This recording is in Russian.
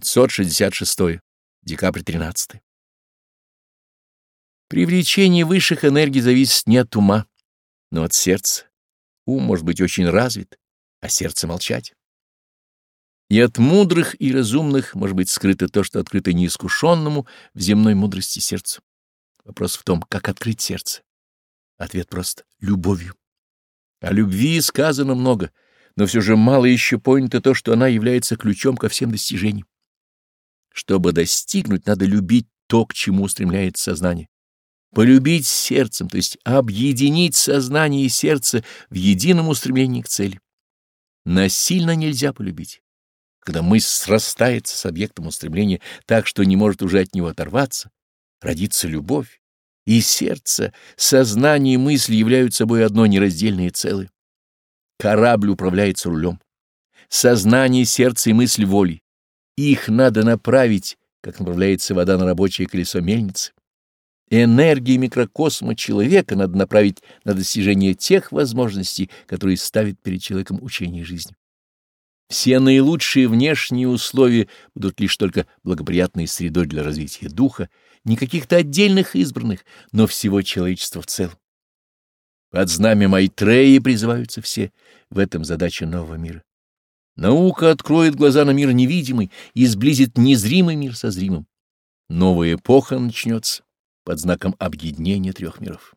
566 декабрь 13. Привлечение высших энергий зависит не от ума, но от сердца. Ум может быть очень развит, а сердце молчать. И от мудрых и разумных может быть скрыто то, что открыто неискушенному в земной мудрости сердцу. Вопрос в том, как открыть сердце. Ответ прост — любовью. О любви сказано много, но все же мало еще понято то, что она является ключом ко всем достижениям чтобы достигнуть, надо любить то, к чему устремляется сознание. Полюбить сердцем, то есть объединить сознание и сердце в едином устремлении к цели. Насильно нельзя полюбить, когда мысль срастается с объектом устремления так, что не может уже от него оторваться, родится любовь. И сердце, сознание и мысль являются собой одно нераздельное целое. Корабль управляется рулем. Сознание, сердце и мысль волей. Их надо направить, как направляется вода на рабочее колесо мельницы. Энергии микрокосма человека надо направить на достижение тех возможностей, которые ставит перед человеком учение жизни. Все наилучшие внешние условия будут лишь только благоприятной средой для развития духа, не каких-то отдельных избранных, но всего человечества в целом. Под знамя Майтреи призываются все, в этом задача нового мира. Наука откроет глаза на мир невидимый и сблизит незримый мир со зримым. Новая эпоха начнется под знаком объединения трех миров.